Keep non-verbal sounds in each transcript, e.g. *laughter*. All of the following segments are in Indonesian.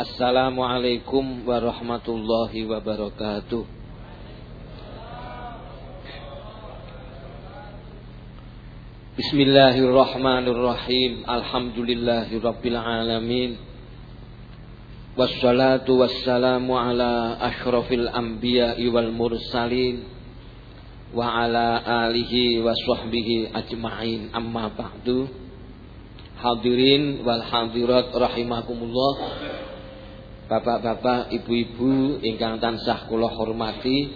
Assalamualaikum warahmatullahi wabarakatuh. Bismillahirrahmanirrahim. Alhamdulillahirabbil alamin. Wassalatu wassalamu ala asyrafil anbiya'i wal mursalin wa ala alihi wa sahbihi ajma'in amma ba'du. Hadirin wal hadirat rahimakumullah. Bapak-bapak, ibu-ibu ingkang tansah kula hormati,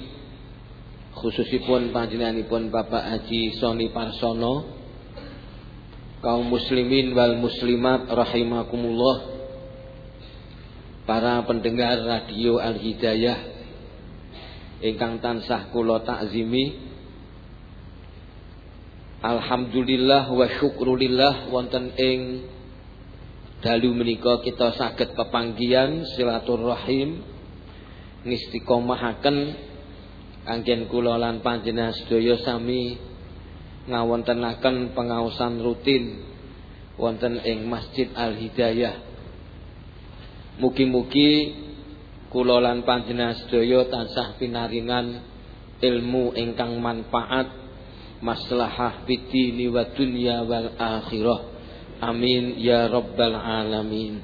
khususipun panjenenganipun Bapak Haji Soni Parsono, kaum muslimin wal muslimat rahimakumullah, para pendengar radio Al Hidayah ingkang tansah kula takzimi. Alhamdulillah wa syukrulillah wonten ing Dalu menika kita saged pepanggihan silaturahim ngistiqomahaken anggen kula lan panjenengan sedaya sami ngawontenaken pengaosan rutin wonten ing Masjid Al Hidayah. Mugi-mugi kula lan panjenengan sedaya tansah pinaringan ilmu ingkang manfaat maslahah fid wa dunya wal akhirah. Amin ya rabbal alamin.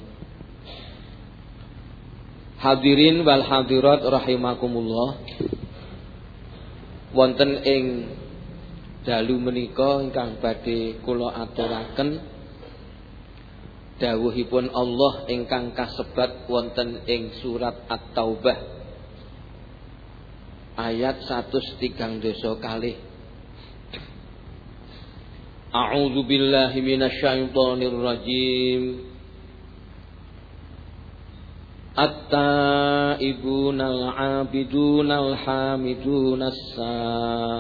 Hadirin wal hadirat rahimakumullah. Wonten ing dalu menika ingkang badhe kula aturaken dawuhipun Allah ingkang kasebat wonten ing surat At-Taubah ayat 103 kalih أعوذ بالله من الشيطان الرجيم. التائبون العابدون الحامدون السائحون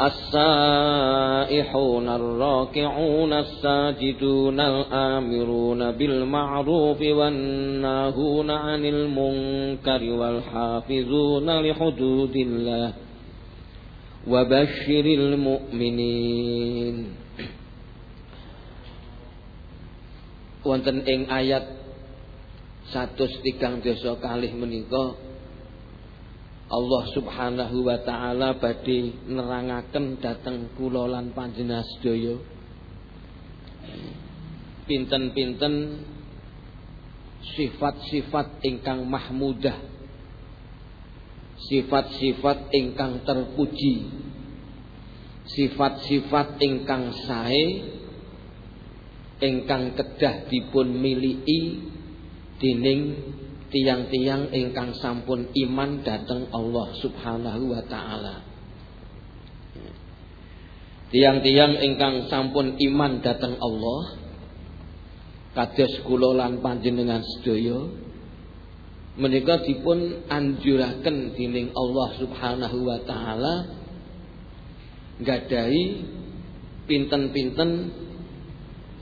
السائحون الراكعون الساجدون الآمرون بالمعروف والناهون عن المنكر والحافظون لحدود الله Wabashiril mu'minin Wonten ing ayat dosa kalih menika Allah Subhanahu wa taala badhe nerangaken dhateng kula lan panjenengan sedaya. Pinten-pinten sifat-sifat ingkang mahmudah sifat-sifat ingkang terpuji. Sifat-sifat ingkang sae ingkang kedah dipun miliki dening tiang-tiang ingkang sampun iman dateng Allah Subhanahu wa taala. Tiang-tiang ingkang sampun iman dateng Allah kados kula lan panjenengan sedaya menika dipun anjuraken dening Allah Subhanahu wa taala gadahi pinten-pinten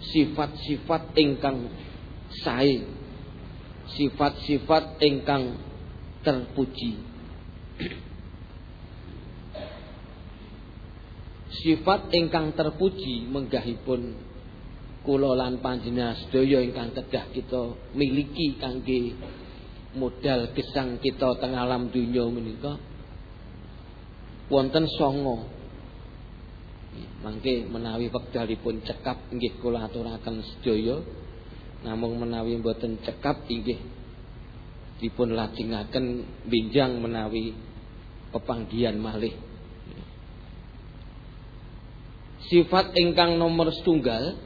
sifat-sifat ingkang sae sifat-sifat ingkang terpuji. Sifat ingkang terpuji menggahipun kula lan panjenengan sedaya ingkang kedah kita miliki kangge modal gesang kita teng alam dunia menika wonten songo. Mangke menawi wekdalipun cekap inggih kula aturaken sedaya namung menawi mboten cekap inggih dipun lajengaken benjang menawi pepanggian malih. Sifat ingkang nomor setunggal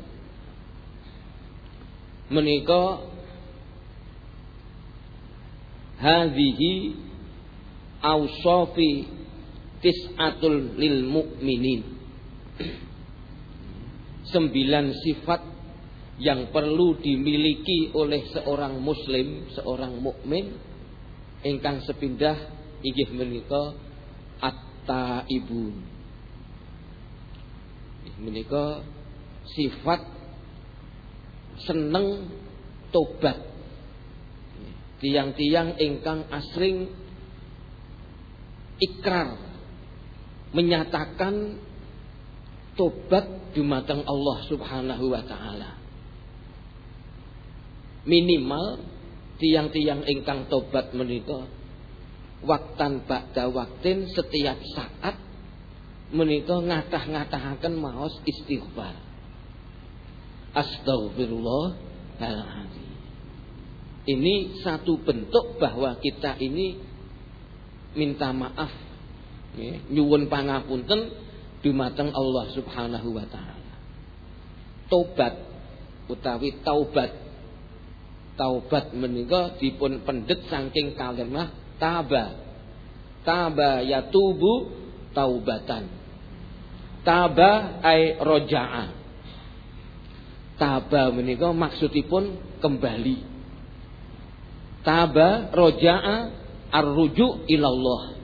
menika hadhihi awsafi tis'atul lil mu'minin. Sembilan sifat yang perlu dimiliki oleh seorang muslim, seorang mukmin. Ingkang sepindah inggih menika at-taibun. Menika sifat seneng tobat tiang-tiang ingkang asring ikrar menyatakan tobat dumateng Allah Subhanahu wa taala. minimal tiang-tiang ingkang tobat menika waktan ba'da waktin setiap saat menika ngatah-ngatahaken maos istighfar. Astagfirullahaladzim ini satu bentuk bahwa kita ini minta maaf ya, nyuwun pangapunten dumateng Allah Subhanahu wa taala. Tobat utawi taubat. Taubat menika dipun pendet saking kalimah taba. Taba yatubu taubatan. Taba ay roja'a. Taba menika maksudipun kembali. Taba roja'a arruju ilallah.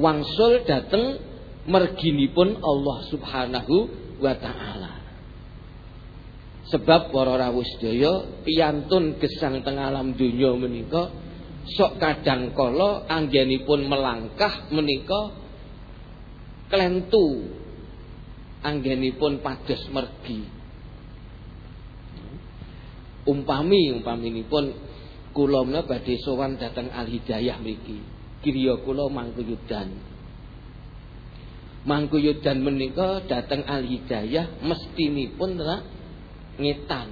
Wangsul dateng merginipun Allah Subhanahu wa taala. Sebab para rawuh sedaya piyantun gesang teng alam donya menika sok kadang kala anggenipun melangkah menika klentu anggenipun pados mergi. Umpami umpaminipun kula menika badhe sowan dhateng Al Hidayah mriki. Griya kula mangkuyudan. Mangkuyudan menika dateng Al Hidayah mestinipun telah ngetan.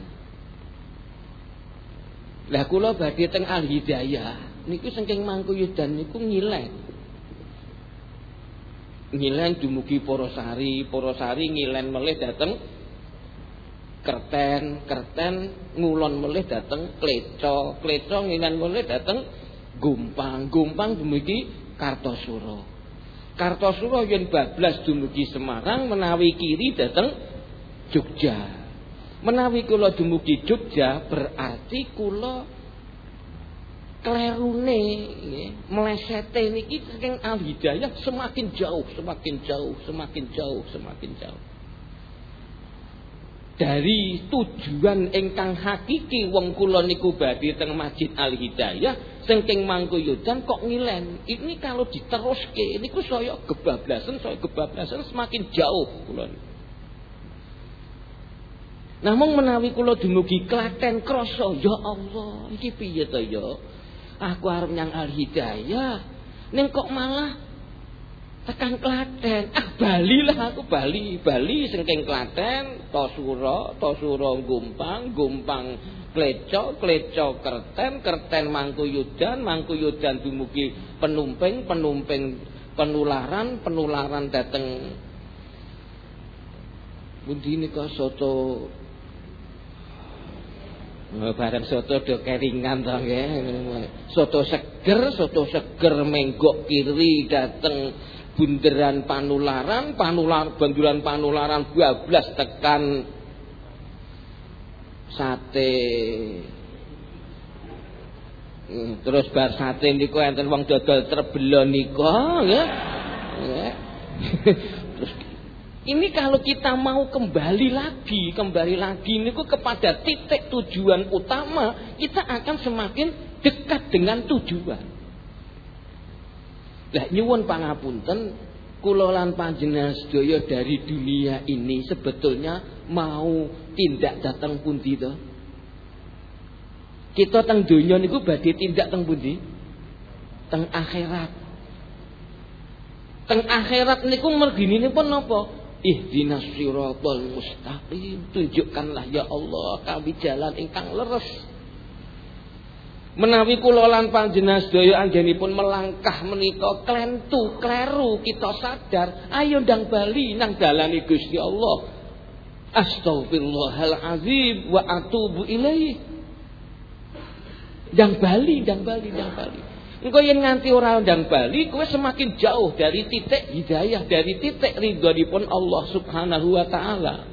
Lah kula badhe teng Al Hidayah niku saking Mangkuyudan niku ngilen. Ngilen dumugi Porosari, Porosari ngilen melih dateng Kerten, Kerten ngulon melih dateng Kleco, Kleco ngilen melih dateng Gumpang, Gumpang dumugi Kartosuro. Kartosuro yen bablas dumugi Semarang menawi kiri dateng Jogja. Menawi kula dumugi Jogja berarti kula klerune nggih mlesete niki saking al hidayah semakin jauh semakin jauh semakin jauh semakin jauh dari tujuan ingkang hakiki wong kula niku badhe teng Masjid Al Hidayah saking Mangkuyudan kok ngilen. Ini kalau diteruske niku saya kebablasan, saya kebablasan semakin jauh kula. Namung menawi kula dumugi Klaten krasa, ya Allah, iki piye to ya? Aku arep nyang Al Hidayah, ning kok malah tekan Klaten. Ah Bali lah aku Bali, Bali sengking Klaten, Tosuro, Tosuro Gumpang, Gumpang Kleco, Kleco Kerten, Kerten Mangkuyudan, Mangkuyudan dumugi penumping, penumping penularan, penularan dateng Bundi nika soto barang soto do keringan to nggih. Soto seger, soto seger menggok kiri dateng bunderan panularan, panular banduran panularan bablas tekan sate. Hmm, terus bar sate niku enten wong dodol trebelo nika nggih. *laughs* Terus ini kalau kita mau kembali lagi, kembali lagi niku kepada titik tujuan utama, kita akan semakin dekat dengan tujuan. Lah nyuwun pangapunten kula lan panjenengan sedaya dari dunia ini sebetulnya mau tindak datang pundi to? Kita teng donya niku badhe tindak teng pundi? Teng akhirat. Teng akhirat niku merginipun napa? Ihdinas siratal mustaqim. Tunjukkanlah ya Allah kami jalan ingkang leres. Menawi kula lan panjenengan sedaya anggenipun melangkah menika klentu, kleru, kita sadar, ayo ndang bali nang dalane Gusti Allah. Astagfirullahalazim wa atubu ilaih. Ndang bali, ndang bali, ndang bali. Engko yen nganti ora ndang bali, kowe semakin jauh dari titik hidayah, dari titik ridhonipun Allah Subhanahu wa taala.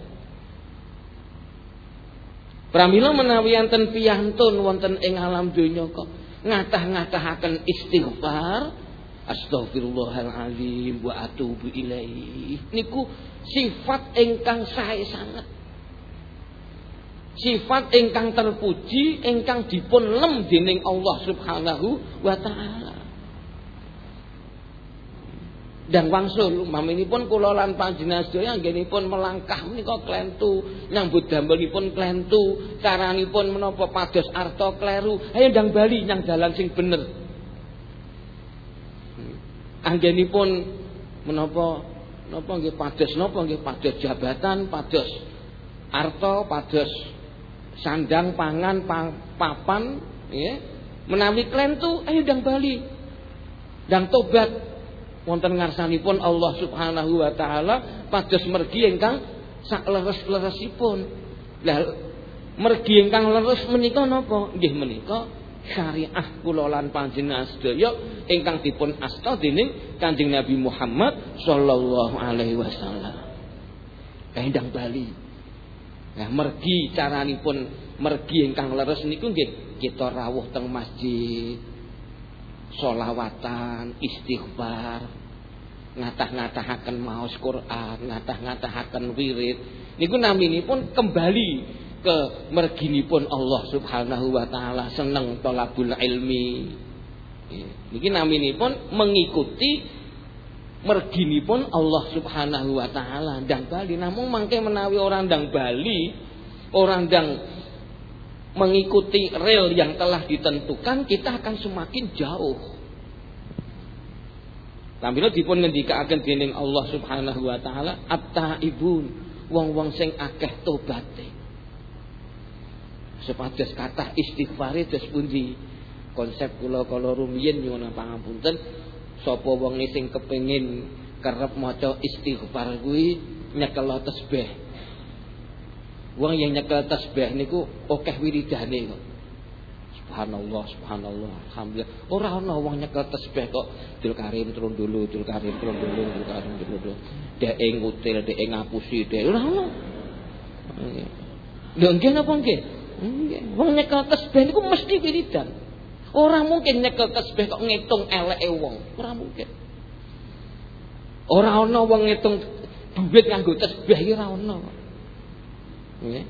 Pramila menawi enten piyantun wonten ing alam donya kok ngatah-ngatahaken istighfar Astagfirullahaladzim wa atubu ilaih. Niku sifat ingkang sae sangat. Sifat ingkang terpuji ingkang dipun lem dening Allah Subhanahu wa taala. Dan wangsul pun kula lan panjenengan sedaya anggenipun melangkah menika klentu nyambut damelipun klentu caranipun menapa pados arta kleru. Ayo ndang bali nyang dalan sing bener. Anggenipun menapa napa nggih pados napa nggih pados jabatan pados arta pados sandang pangan papan ya menawi klentu ayo ndang bali. Ndang tobat wonten ngarsanipun Allah Subhanahu wa taala pados mergi ingkang sak leres-leresipun. Lah mergi ingkang leres menika napa? Nggih menika syariah kula lan panjenengan sedaya ingkang dipun asta dening Kanjeng Nabi Muhammad sallallahu alaihi wasallam. Endang Bali. Nah, mergi caranipun mergi ingkang leres niku nggih kita rawuh teng masjid solawatan, istighfar, ngatah-ngatahaken maos Quran, ngatah-ngatahaken wirid. Niku naminipun kembali ke merginipun Allah Subhanahu wa taala seneng tolabul ilmi. Niki naminipun mengikuti merginipun Allah Subhanahu wa taala dan Bali. Namun mangke menawi orang dang Bali, orang dang mengikuti rel yang telah ditentukan kita akan semakin jauh. Tampil dipun ngendikaaken dening Allah Subhanahu wa taala at-taibun wong-wong sing akeh tobaté. Sepados kathah istighfare dos pundi? Konsep kula kala rumiyin nyuwun pangapunten sapa wong sing kepengin kerep maca istighfar kuwi nyekel tasbih Wong yang nyekel tasbih niku akeh wiridane kok. Subhanallah, subhanallah, alhamdulillah. Ora ana wong nyekel tasbih kok Dul Karim turun dulu, Dul Karim turun dulu, Dul Karim turun dulu. Dek ngutil, dek ngapusi, dek ora ana. Lho nggih napa nggih? Nggih. Wong nyekel tasbih niku mesti wiridan. Ora mungkin nyekel tasbih kok ngitung eleke wong. Ora mungkin. Ora ana wong ngitung duit nganggo tasbih ora ana. Nggih.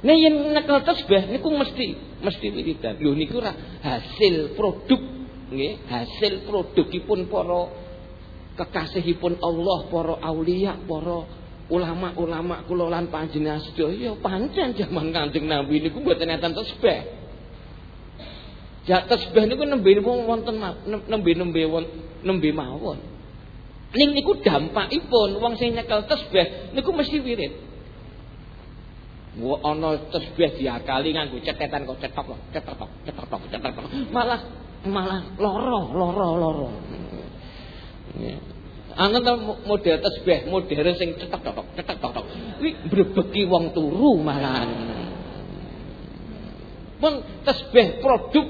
Nek yen nekel tasbih niku mesti mesti wiridan. Lho niku ora hasil produk nggih, hasil produkipun para kekasihipun Allah, para aulia, para ulama-ulama kula lan panjenengan sedaya pancen jaman Kanjeng Nabi niku mboten enten tasbih. Ja tasbih niku nembe wonten nembe-nembe nembe mawon. Ning niku dampakipun wong sing nyekel tasbih niku mesti wirid. Wa ana tasbih diakali nganggo cetetan kok cetok kok cetok cetok cetok malah malah loro loro loro. Angen ta model tasbih modern sing cetok cetok cetok cetok. Kuwi brebeki wong turu malahan. Pun tasbih produk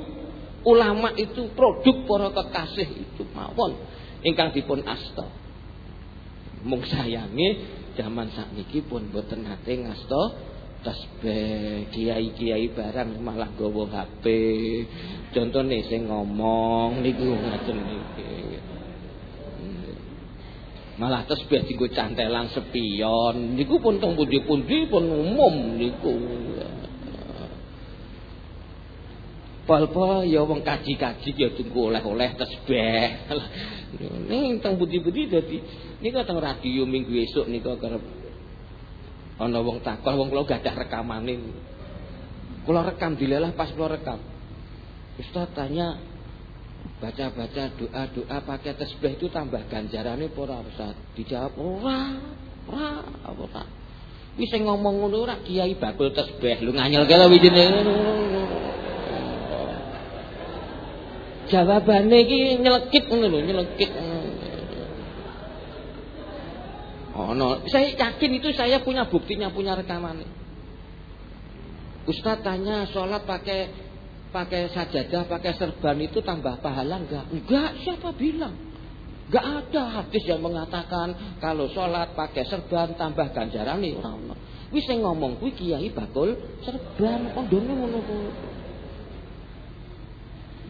ulama itu produk para kekasih itu mawon ingkang dipun asta. Mung sayange zaman sakniki pun boten nate ngasta tasbih kiai-kiai barang malah gawa HP contohnya sing ngomong niku ngaten niki. Malah tasbih dienggo cantelan sepion. Niku pun teng pundi-pundi pun umum niku. Pal-pal ya wong kaji-kaji ya tunggu oleh-oleh tasbih. Ning teng pundi-pundi dadi niku teng radio minggu esuk niku kerep ana wong takon wong kula gadah rekamane. Kula rekam dilelah pas kula rekam. Ustaz tanya baca-baca doa-doa pakai tasbih itu tambah ganjarannya ora Ustaz? Dijawab ora ora tak? Wis ngomong ngono ora kiai bakul tasbih lu nganyel kala wijine jawabane iki nyelekit ngono lho nyelekit Oh no, saya yakin itu saya punya buktinya, punya rekaman. Ustaz tanya sholat pakai pakai sajadah, pakai serban itu tambah pahala enggak? Enggak, siapa bilang? Enggak ada hadis yang mengatakan kalau sholat pakai serban tambah ganjaran nih orang. Wis sing ngomong kuwi kiai bakul serban kondone ngono kuwi.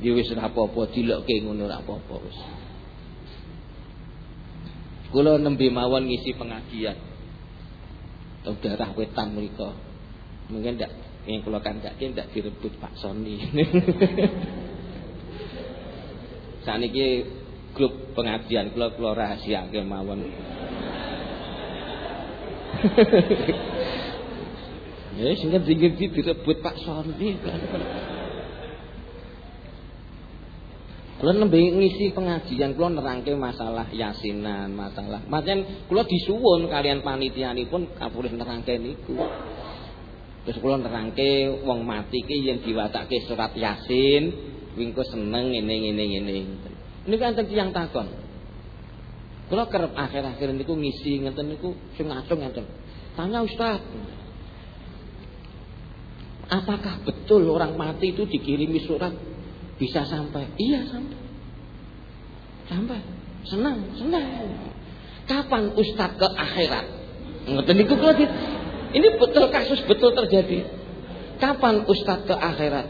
Ya wis ora apa-apa dilokke ngono apa-apa wis. Kula nembe mawon ngisi pengajian. Teng daerah wetan mriku. Mungkin ndak yang kula kandhake ndak direbut Pak Soni. *laughs* Saniki grup pengajian kula kula rahasiake mawon. *laughs* Ya sing ngendi direbut Pak Sony. Kula nembe ngisi pengajian kula nerangke masalah yasinan, masalah. Maten kula disuwun kalian panitianipun kapulih nerangke niku. Terus kula nerangke wong mati ki yen diwacake surat Yasin, wingko seneng ngene ngene. Niku enten tiyang takon. Kula kerep akhir-akhir niku ngisi ngeten niku sing ngacung ngeten. Tanya Ustaz. Apakah betul orang mati itu dikirimi surat bisa sampai? Iya sampai. Sampai. Senang, senang. Kapan Ustadz ke akhirat? Ngerti niku kula Ini betul kasus betul terjadi. Kapan Ustadz ke akhirat?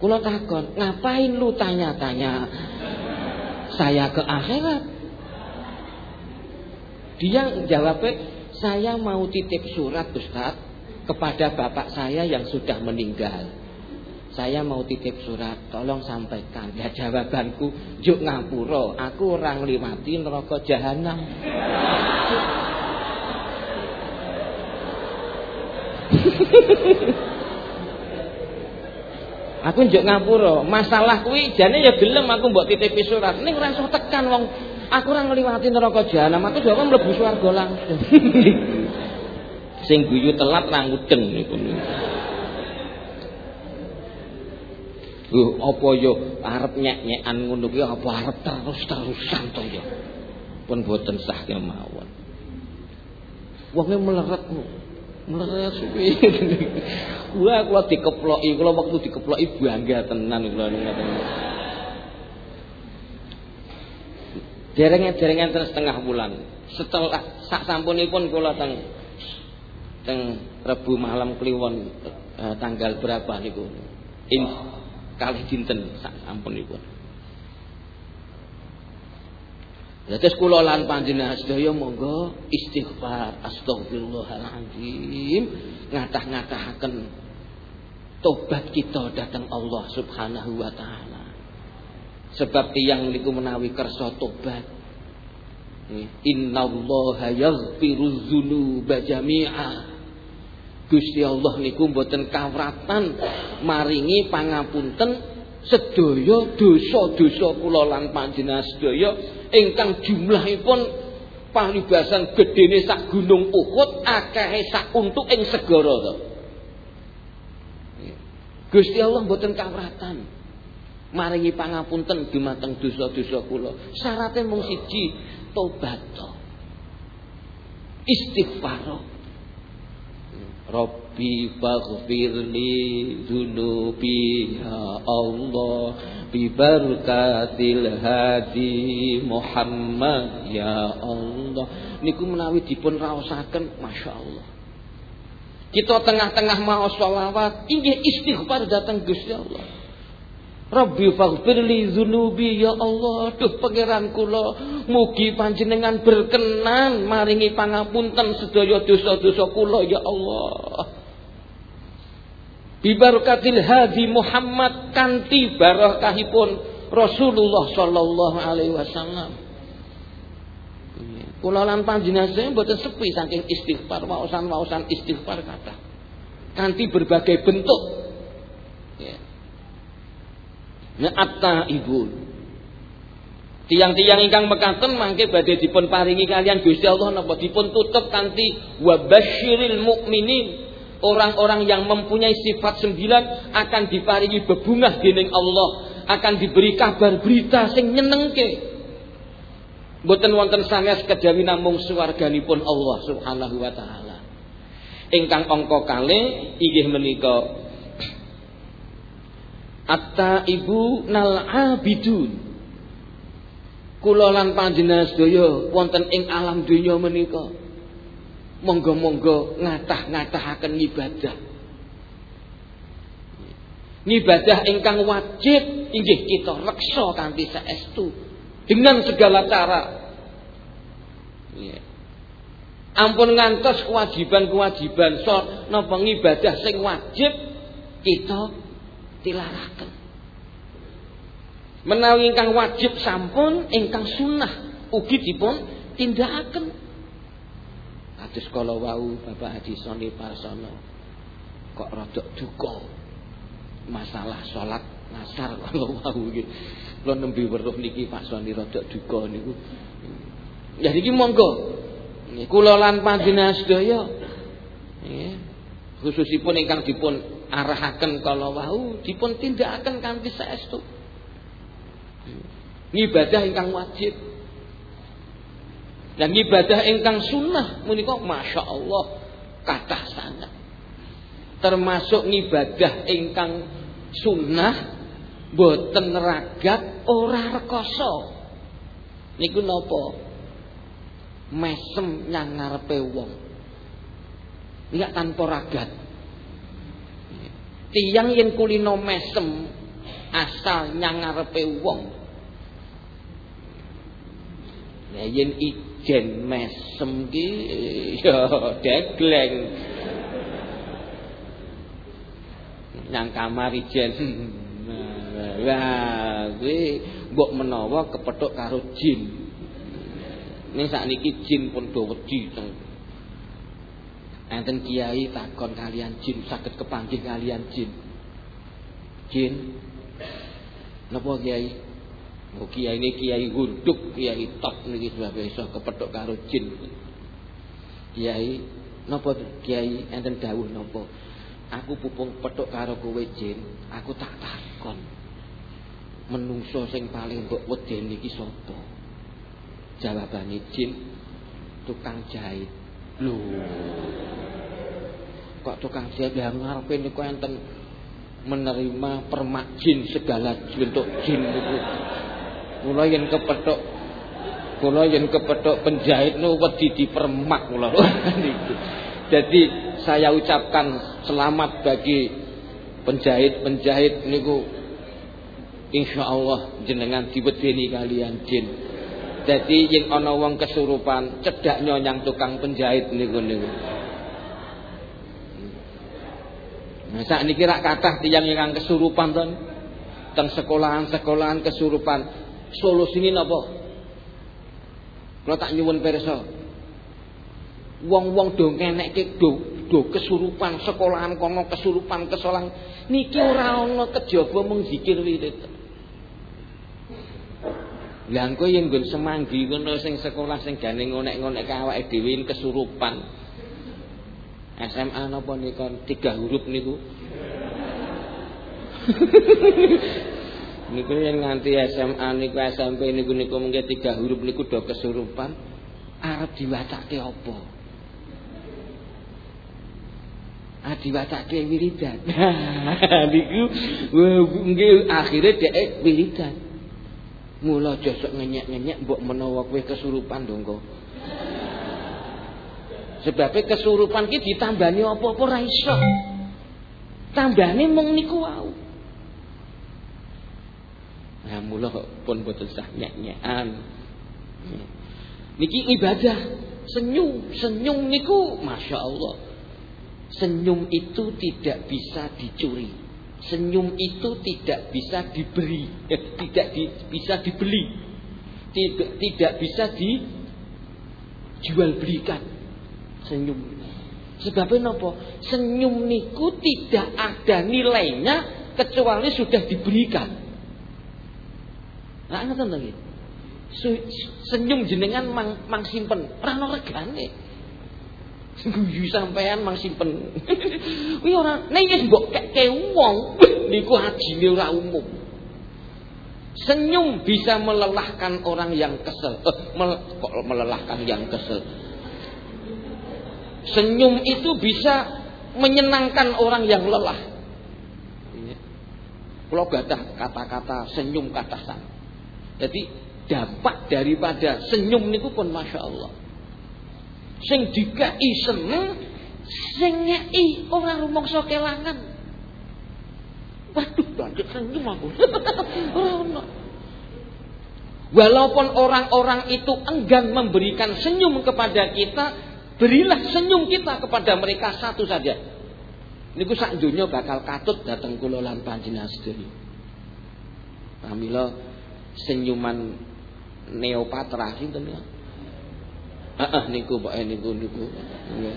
Kula takon, ngapain lu tanya-tanya saya ke akhirat? Dia jawabnya, saya mau titip surat Ustadz kepada bapak saya yang sudah meninggal saya mau titip surat, tolong sampaikan. Ya jawabanku, juk ngapuro, aku orang liwati neraka jahanam. *laughs* aku juk ngapuro, masalah kuwi jane ya gelem aku mbok titip surat. Ning ora tekan wong aku ora ngliwati neraka jahanam, aku jawab mlebu swarga langsung. *laughs* Sing guyu telat ra ngudeng niku. Loh, apa yo arep nyek-nyekan ngono kuwi apa arep terus-terusan to ya. Pun boten sah kemawon. Wonge meleret meleret suwi. Wah, kula dikeploki, kula waktu dikeploki bangga tenan kula ngoten. Dereng-dereng enten setengah bulan. Setelah sak sampunipun kula teng teng Rebu malam Kliwon eh, tanggal berapa niku? Kalih dinten sak sampunipun. Dados kula lan panjenengan sedaya monggo istighfar astagfirullahaladzim ngatah-ngatahaken tobat kita datang Allah Subhanahu wa taala. Sebab tiyang niku menawi kersa tobat Innallaha yaghfiru dzunuba jami'a Gusti Allah niku mboten kawratan maringi pangapunten sedaya dosa-dosa kula lan panjenengan sedaya ingkang jumlahipun palibasan gedene sak gunung Uhud akahe sak untuk ing segara to. Gusti Allah mboten kawratan maringi pangapunten dumateng dosa-dosa kula. Syaratnya mung siji tobat to. Istighfar. Rabbi faghfirli dunubi ya Allah. Bi barakatil hadi Muhammad ya Allah. Niku menawi dipun raosaken masyaallah kita tengah-tengah mau sholawat inggih istighfar datang Gusti Allah Rabbi faghfirli dzunubi ya Allah. Duh pangeran kula mugi panjenengan berkenan maringi pangapunten sedaya dosa-dosa kula ya Allah. Bibarakatil hadi Muhammad kanti barakahipun Rasulullah sallallahu alaihi wasallam. Kula lan panjenengan mboten sepi saking istighfar waosan-waosan istighfar kata kanti berbagai bentuk. Ya Na'atta ibu. Tiang-tiang ingkang mekaten mangke badhe dipun paringi kalian Gusti Allah napa dipun tutup kanthi wabasyiril mukminin. Orang-orang yang mempunyai sifat sembilan akan diparingi bebungah dening Allah, akan diberi kabar berita sing nyenengke. Mboten wonten sanes kejawi namung swarganipun Allah Subhanahu wa taala. Ingkang angka kalih inggih menika Atta ibu nal abidun. Kula lan panjenengan sedaya wonten ing alam donya menika. Monggo-monggo ngatah-ngatahaken ibadah. Ibadah ingkang wajib inggih kita reksa kanthi saestu dengan segala cara. Ampun ngantos kewajiban-kewajiban so napa ngibadah sing wajib kita dilaraken. Menawi ingkang wajib sampun, ingkang sunnah ugi dipun tindakaken. Kados kala wau Bapak Haji Soni Parsono kok rada duka masalah salat nasar *laughs* kala wau iki. Kula nembe weruh niki Pak Soni rada duka niku. Ya niki monggo. Kula lan panjenengan sedaya nggih khususipun ingkang dipun arahaken kala wau dipun tindakaken kanthi saestu. Ngibadah ingkang wajib. Dan ibadah ingkang sunnah menika masya Allah kathah sangat. Termasuk ibadah ingkang sunnah boten ragat ora rekoso. Niku napa? Mesem nyang ngarepe wong. Enggak tanpa ragat tiang yen kulino mesem asal nyang ngarepe wong Ya yen ijen mesem ki *laughs* ya degleng. Nang kamar ijen. *laughs* Lah, mbok menawa kepethuk karo jin. Ning sakniki jin pun do wedi. Enten kiai takon kalian jin saged kepanggih kalian jin. Jin. Napa kiai? Oh kiai ini kiai gunduk, kiai top niki sebab iso kepethuk karo jin. Kiai napa kiai enten dawuh napa? Aku pupung petuk karo kowe jin, aku tak takon. Menungso sing paling mbok wedeni iki sapa? Jawabane jin tukang jahit. Lho. Kok tukang jahit ya ngarepe niku enten menerima permak jin segala bentuk jin niku. Kula yen kepethuk kula yen kepethuk penjahit nu wedi dipermak kula *laughs* niku. Jadi saya ucapkan selamat bagi penjahit-penjahit niku insyaallah jenengan diwedeni kalian jin. Jadi yen ana wong kesurupan cedak nyonyang tukang penjahit niku niku. Nah, saat ini kira kathah tiyang ingkang kesurupan ten teng sekolahan-sekolahan kesurupan solusine napa? Kula tak nyuwun pirsa. Wong-wong do ngenekke do do kesurupan sekolahan kono kesurupan kesolang niki ora ana kejaba mung zikir wirid. Lah engko yen nggon semanggi kono sing sekolah sing gane ngonek-ngonek awake dhewe kesurupan. SMA napa nika tiga huruf niku? *laughs* niku yang nganti SMA niku SMP niku niku mungkin tiga huruf niku do kesurupan arep diwacake apa Ah diwacake wiridan. *laughs* niku nggih akhire dhek wiridan. Mula josok ngenyek-ngenyek mbok menawa kowe kesurupan dongko. Sebabnya kesurupan ki ditambani apa-apa ora iso. Tambane mung niku wau. Nah, mula pun boten sah nyek-nyekan. Niki ibadah, senyum, senyum niku Masya Allah. Senyum itu tidak bisa dicuri. Senyum itu tidak bisa diberi, eh, tidak di, bisa dibeli. Tidak tidak bisa dijual belikan. Senyum. Sebabnya apa? Senyum niku tidak ada nilainya kecuali sudah diberikan. Lah ngoten to nggih. Senyum jenengan mang, mang simpen, ora ana regane. Guyu sampean mang simpen. *laughs* Kuwi ora nek wis mbok kekke wong *clears throat* niku hajine ora umum. Senyum bisa melelahkan orang yang kesel. Eh, mel, kok melelahkan yang kesel. Senyum itu bisa menyenangkan orang yang lelah. Kalau gadah kata-kata senyum kata sang. Jadi dampak daripada senyum niku pun masya Allah. Sing dikai seneng, sing ngei orang rumangsa kelangan. Waduh, banget senyum aku. *laughs* Walaupun orang-orang itu enggan memberikan senyum kepada kita, berilah senyum kita kepada mereka satu saja. Niku sak donya bakal katut dateng kula lan panjenengan sedaya. Pamila senyuman Neopatra sinten ya? Heeh niku Pak niku niku. Nggih.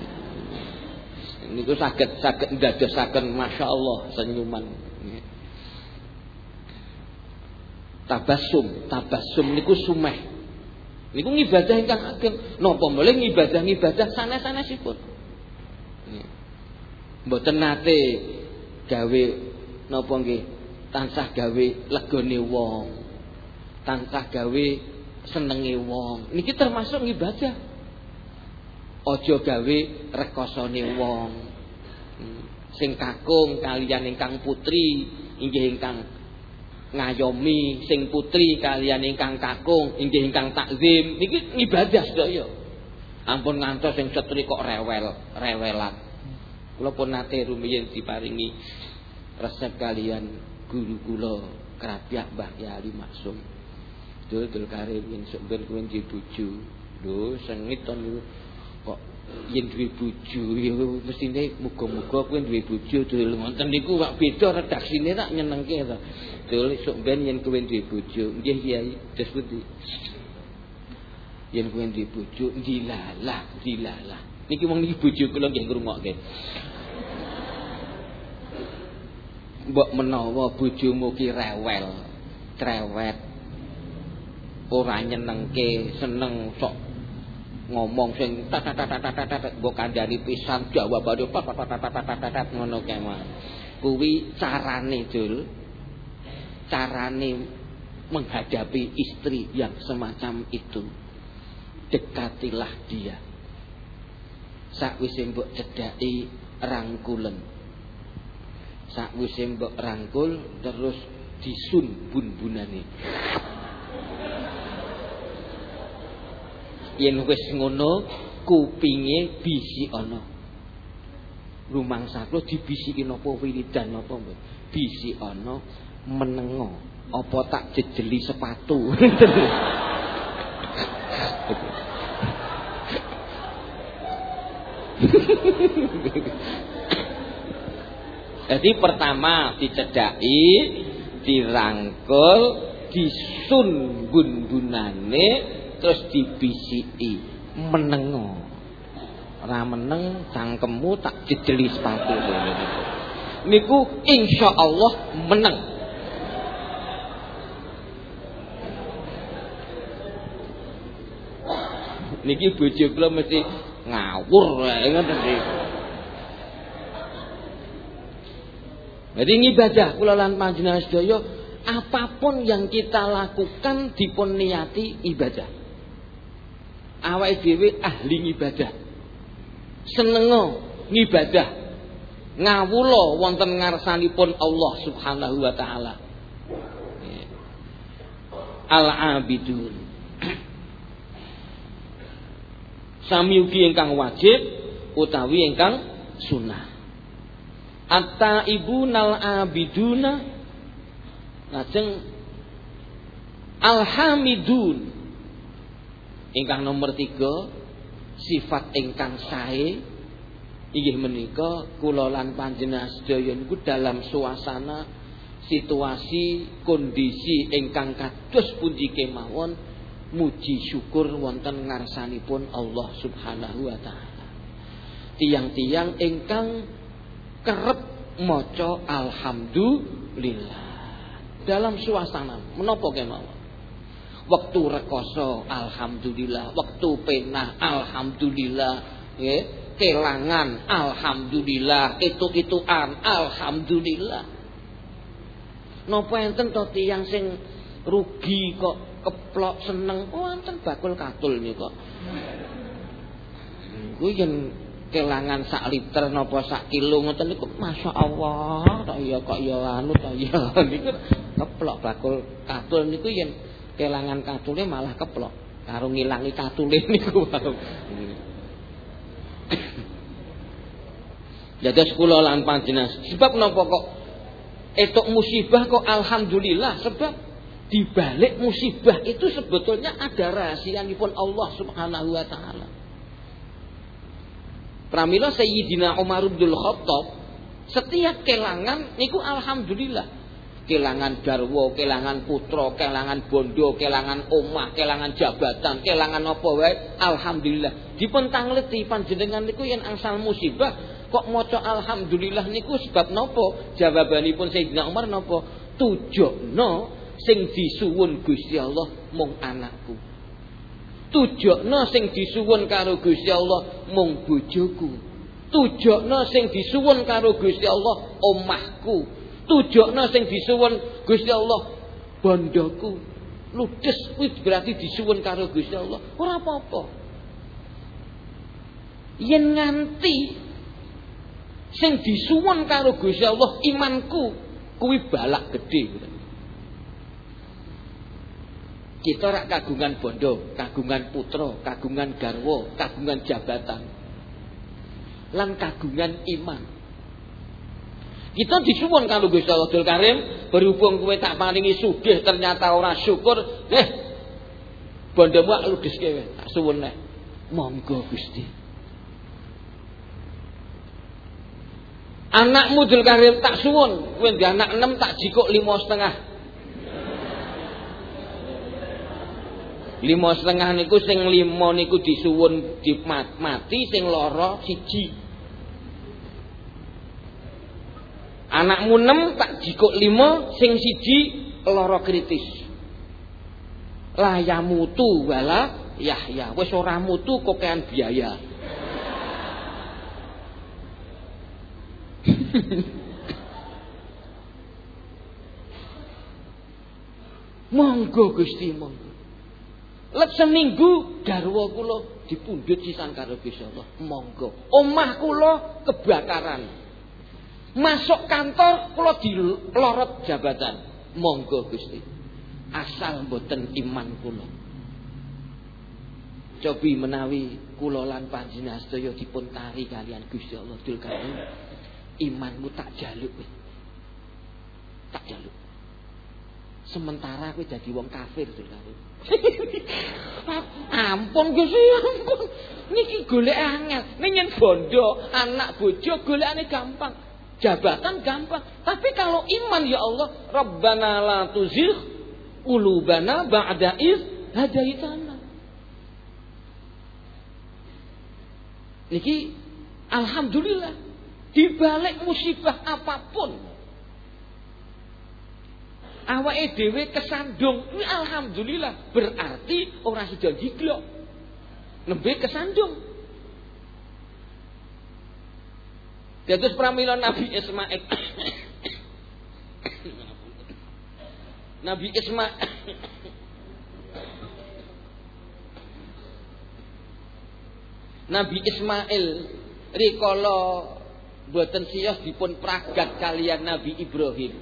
Niku saged saged ndadosaken masyaallah senyuman. Tabasum, tabasum niku sumeh. Niku ngibadah ingkang ageng. Napa boleh ngibadah-ngibadah sanes-sanesipun. Mboten nate gawe napa nggih tansah gawe legone wong. Tansah gawe senenge wong. Niki termasuk ibadah. Aja gawe rekosane wong. Hmm. Sing kakung kalian ingkang putri inggih ingkang ngayomi sing putri kalian ingkang kakung inggih ingkang takzim niki ibadah sedaya. Ampun ngantos sing setri kok rewel, rewelan. Kula pun nate rumiyin diparingi resep kalian guru kula Krapyak Mbah Kyai Maksum. Dul dul karim yen sok ben kowe duwe bojo. Lho sengit to niku kok yen duwe bojo ya mestine muga-muga kowe duwe bojo dul ngoten niku kok beda redaksine tak nyenengke to. Dul sok ben yen kowe duwe bojo. Nggih Kyai, des pundi? Yen kowe duwe bojo dilalah, dilalah. Niki wong niki bojo kula nggih ngrungokke. Mbok menawa bojomu ki rewel, trewet, ora nyenengke seneng sok ngomong sing tatatatatatatat mbok kandhani pisan jawabane tatatatatatatat ngono kae kuwi carane Jul carane menghadapi istri yang semacam itu. Dekatilah dia. Sakwise mbok cedhaki rangkulen. Sakwise mbok rangkul terus disun bun-bunane yen wis ngono kupinge bisi ana. Rumangsa kula dibisiki napa wiridan napa mbok bisi ana menengo. Apa tak jejeli sepatu? Jadi pertama dicedaki, dirangkul, disun bun-bunane terus dibisiki menengo ora meneng cangkemmu tak jejeli sepatu niku insyaallah meneng. Niki bojo kula mesti ngawur ngoten iki Jadi ibadah kula lan panjenengan sedaya apa pun yang kita lakukan dipun niati ibadah awake dhewe ahli ngibadah. Senengo ngibadah. Ngawula wonten ngarsanipun Allah Subhanahu wa taala. Al-abidun. *clears throat* Sami ugi ingkang wajib utawi ingkang sunnah. Atta ibunal abiduna lajeng alhamidun Ingkang nomor tiga sifat ingkang sae. Inggih menika kula lan panjenengan sedaya niku dalam suasana situasi kondisi ingkang kados pundi kemawon muji syukur wonten ngarsanipun Allah Subhanahu wa taala. Tiang-tiang ingkang kerep maca alhamdulillah. Dalam suasana menapa kemawon Waktu rekoso alhamdulillah, waktu penah alhamdulillah, ya. Kelangan alhamdulillah, itu-ituan alhamdulillah. Napa enten to tiyang sing rugi kok keplok seneng oh bakul katul kok. Kuwi yen kelangan sak liter napa sak kilo ngoten niku masyaallah tak iya kok ya anu ta ya niku keplok bakul katul niku yen kelangan katule malah keplok. Karo ngilangi katule niku Dados kula lan panjenengan sebab napa kok etok musibah kok alhamdulillah? Sebab di balik musibah itu sebetulnya ada rahasia pun Allah Subhanahu wa taala. Pramila Sayyidina Umar bin Khattab setiap kelangan niku alhamdulillah kelangan garwa, kelangan putra, kelangan bondo, kelangan omah, kelangan jabatan, kelangan apa wae, alhamdulillah. Dipun tangleti panjenengan niku yen angsal musibah kok maca alhamdulillah niku sebab napa? Jawabanipun Sayyidina Umar napa? Tujokno sing disuwun Gusti Allah mung anakku. Tujokno sing disuwun karo Gusti Allah mung bojoku. Tujokno sing disuwun karo Gusti Allah omahku tujokno sing disuwun Gusti Allah bondoku ludes kuwi berarti disuwun karo Gusti Allah ora apa-apa yen nganti sing disuwun karo Gusti Allah imanku kuwi balak gede kita rak kagungan bondo, kagungan putra, kagungan garwa, kagungan jabatan. Lan kagungan iman. Kita disuwun kalau Gusti Allah Karim, berhubung kowe tak paringi sugih ternyata ora syukur, eh bondomu ludes kowe, tak suwun nek. Monggo Gusti. Anakmu Dul Karim tak suwun, kowe anak 6 tak jikuk lima setengah. Lima setengah niku sing lima niku disuwun di mati, sing loro siji. Anakmu enam tak jikuk lima sing siji loro kritis. Lah ya mutu wala Yahya. Wis ora mutu kokean biaya. *laughs* monggo Gusti monggo. Let seminggu garwa kula dipundhut sisan karo Gusti Allah. Monggo. Omah kula kebakaran. Masuk kantor kula dilorot jabatan. Monggo Gusti. Asal mboten iman kula. Cobi menawi kula lan panjenengan sedaya dipun tari kalian Gusti Allah dul Imanmu tak jaluk. Tak jaluk. Sementara kowe dadi wong kafir dul *laughs* ampun Gusti, ampun. Niki golek angel. Ning bondo, anak bojo golekane gampang. Jabatan gampang. Tapi kalau iman ya Allah, Rabbana la tuzigh ulubana ba'da iz hadaitana. Niki alhamdulillah di balik musibah apa pun awake dhewe kesandung alhamdulillah berarti orang sudah jiglok nembe kesandung Dados pramila Nabi Ismail. Nabi Ismail Nabi Ismail rikala boten siyah dipun pragat kalian Nabi Ibrahim.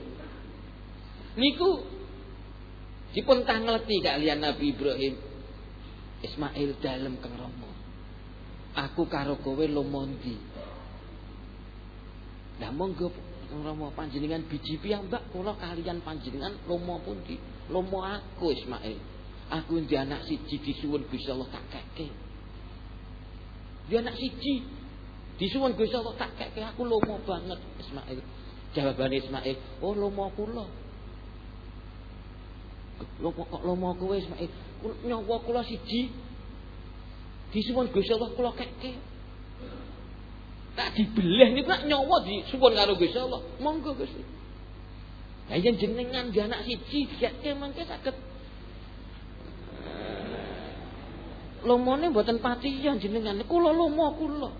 Niku dipun tangleti kalian Nabi Ibrahim. Ismail dalem kang Aku karo kowe lomondi. Lah monggo Rama panjenengan biji piyambak kula kalian panjenengan lomo pundi? Lomo aku Ismail. Aku ndi anak siji disuwun Gusti Allah tak. Dia anak siji disuwun Gusti Allah tak aku lomo banget Ismail. Jawabane Ismail, "Oh lomo kula." Lomo kok lomo kowe Ismail? Nyawa kula siji disuwun Gusti Allah kula keke. Tak dibelah niku nak nyawa disuwun karo Gusti Allah. Monggo Gusti. Lah yen jenengan di anak siji dikake mangke saged lomone mboten patiyan jenengan. Kula lomo kula.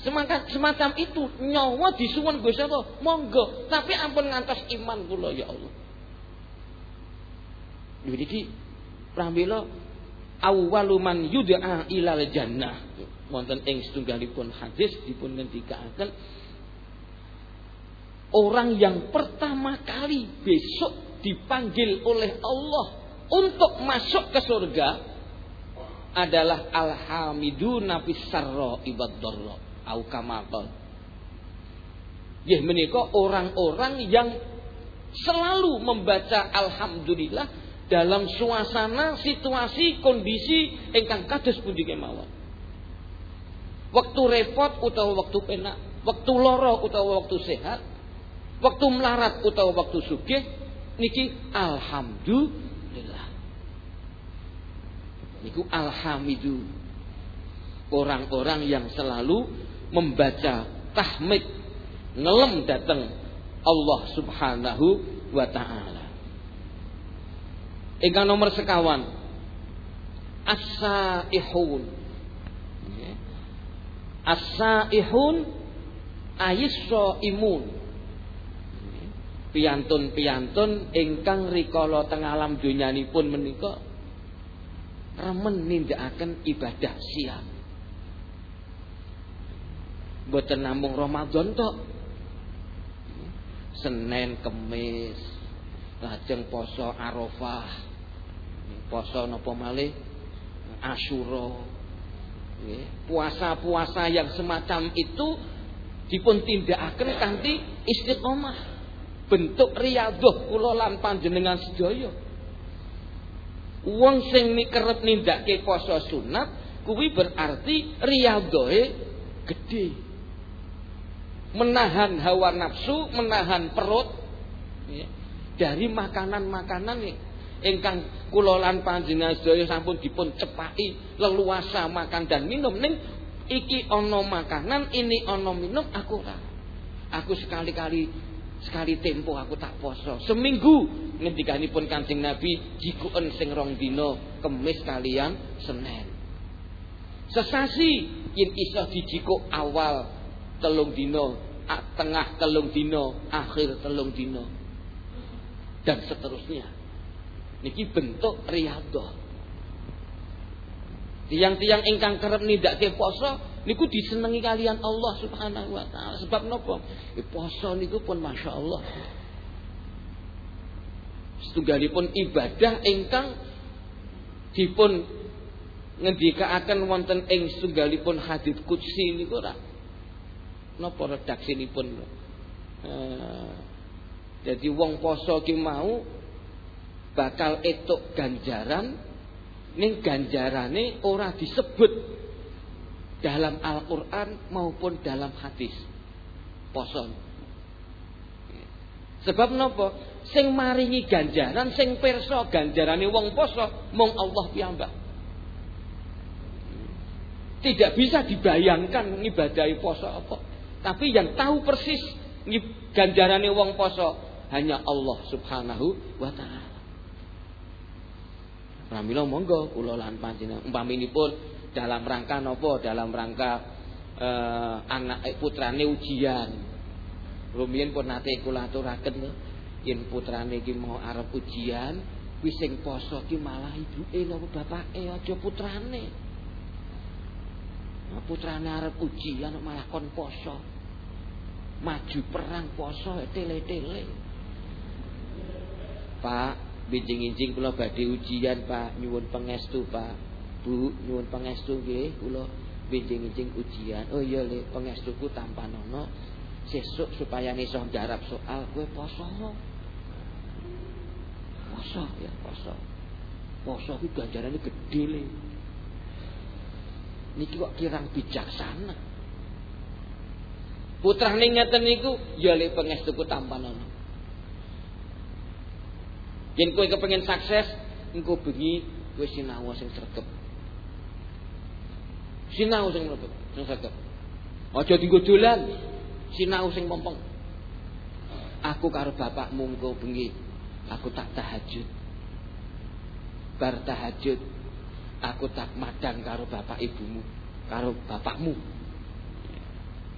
Semacam, semacam itu nyawa disuwun Gusti Allah. Monggo, tapi ampun ngantos iman kula ya Allah. Jadi pramila awwalu yud'a ilal jannah wonten ing setunggalipun hadis dipun ngendikaaken orang yang pertama kali besok dipanggil oleh Allah untuk masuk ke surga adalah alhamiduna fisarra ibadallah. Au orang-orang yang selalu membaca alhamdulillah dalam suasana situasi kondisi ingkang kados pundi kemawon Waktu repot utawa waktu penak, waktu loro utawa waktu sehat, Waktu melarat utawa waktu sugih niki alhamdulillah. Niku alhamidu. Orang-orang yang selalu membaca tahmid ngelem datang Allah Subhanahu wa taala. Ingkang nomor sekawan as-saihun. As-saihun imun. Piantun-piantun ingkang rikala teng alam donyanipun menika remen nindakaken ibadah siang. Boten namung Ramadan tok. Senin, Kemis, lajeng poso Arafah. Poso napa malih? Asyura. Puasa-puasa yang semacam itu dipun tindakaken kanthi istiqomah. Bentuk riyadhah kula lan panjenengan sedaya. Wong sing kerep nindakake poso sunat kuwi berarti riyadhahe gede. Menahan hawa nafsu, menahan perut ya, dari makanan-makanan ingkang kula lan panjenengan sedaya sampun dipun cepaki leluasa makan dan minum ning iki ana makanan, ini ana minum aku ora. Aku sekali-kali sekali tempo aku tak poso. Seminggu ngendikanipun Kanjeng Nabi jikuken sing rong dina Kemis kalian Senin. Sesasi yen iso dijikuk awal telung dina, tengah telung dina, akhir telung dina. Dan seterusnya. Niki bentuk riyadhah. Tiang-tiang ingkang kerep nindakake poso niku disenengi kalian Allah Subhanahu wa taala. Sebab napa? E poso niku pun Masya Allah. Setunggalipun ibadah ingkang dipun ngendikaaken wonten ing setunggalipun hadis qudsi niku ora napa redaksinipun. Eh, jadi wong poso ki mau bakal etuk ganjaran ning ganjarane ora disebut dalam Al-Qur'an maupun dalam hadis. Poso. Sebab napa? Sing maringi ganjaran, sing pirsa ganjarane wong poso mung Allah piyambak. Tidak bisa dibayangkan ngibadahi poso apa. Tapi yang tahu persis ganjarane wong poso hanya Allah Subhanahu wa taala. Pramila monggo kula lan panjenengan umpaminipun dalam rangka napa dalam rangka eh, anak eh, putrane ujian. Rumiyin pun nate kula aturaken yen putrane iki mau arep ujian kuwi sing poso ki malah ibuke napa bapake aja putrane. Nah, putrane arep ujian malah kon poso. Maju perang poso tele-tele. Pak Binjing-injing kula badhe ujian Pak, nyuwun pangestu Pak. Bu, nyuwun pangestu nggih kula binjing-injing ujian. Oh iya Le, pangestuku tanpa nono. Sesuk supaya iso garap soal kowe poso. Poso ya, poso. Poso kuwi ganjarane gedhe Le. Niki kok kirang bijaksana. Putrane ngeten niku ya Le pangestuku tanpa nono. Yen kowe kepengin sukses, engko bengi kowe sinau sing sregep. Sinau sing mlebet, sing sregep. Aja dienggo dolan. Sinau sing pompong. Aku karo bapakmu engko bengi aku tak tahajud. Bar tahajud aku tak madang karo bapak ibumu, karo bapakmu.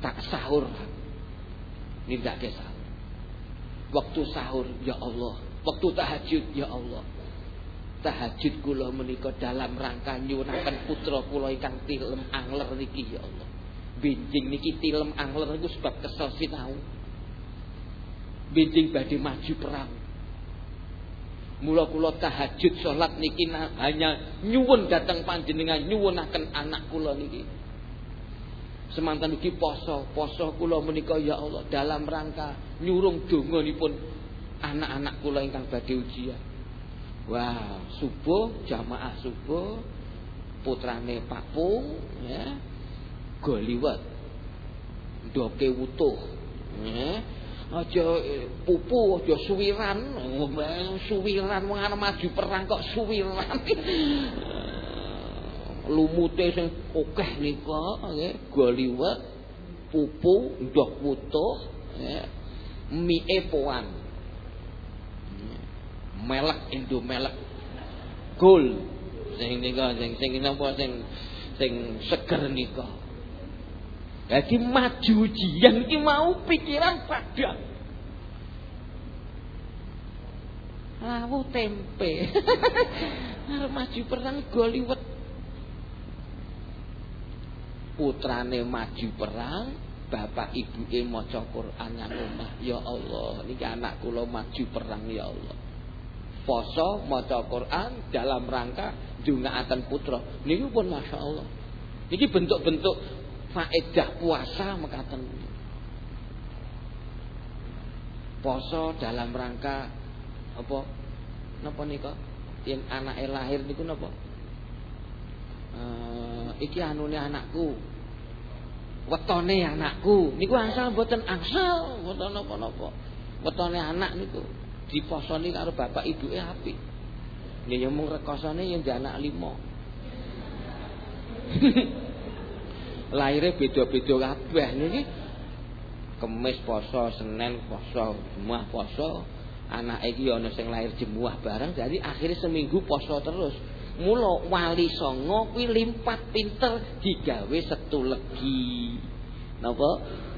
Tak sahur. Nindake sahur. Waktu sahur ya Allah Waktu tahajud ya Allah. Tahajud kula menika dalam rangka nyuwunaken putra kula ingkang tilem angler niki ya Allah. Benjing niki tilem angler niku sebab kesel sinau. Benjing badhe maju perang. Mula kula tahajud salat niki hanya nyuwun dateng panjenengan nyuwunaken anak kula niki. Semantan ugi poso, poso kula menika ya Allah dalam rangka nyurung donganipun anak-anak kula ingkang badhe ujian. Wah, subuh jamaah subuh putrane Pak Pung ya goliwat. Doke wutuh. Ya. aja eh, pupu aja suwiran suwiran wong maju perang kok suwiran *laughs* lumute sing akeh nika nggih goliwet pupu ndok putuh ya mie poan melek indo melek. Gol sing nika sing sing napa sing sing seger nika. Jadi maju ujian iki mau pikiran padang lawu tempe. Arep maju perang goliwet putrane maju perang bapak ibuke maca Quran nang omah. Ya Allah niki anak kula maju perang ya Allah poso maca Quran dalam rangka jungaaken putra. Niku pun Masya Allah. Iki bentuk-bentuk faedah puasa mekaten. Poso dalam rangka apa? Napa nika? Yang anake lahir niku napa? Uh, iki anune anakku. Wetone anakku. Niku asal mboten asal mboten napa-napa. Wetone anak niku diposoni karo bapak ibuke apik nggih ya mung rekosane yang anak lima *laughs* lahirnya beda-beda kabeh niki Kemis poso, Senin poso, Jumat poso, anak iki ana sing lahir jemuah bareng jadi akhirnya seminggu poso terus. Mula wali songo kuwi limpat pinter digawe setu legi. Napa?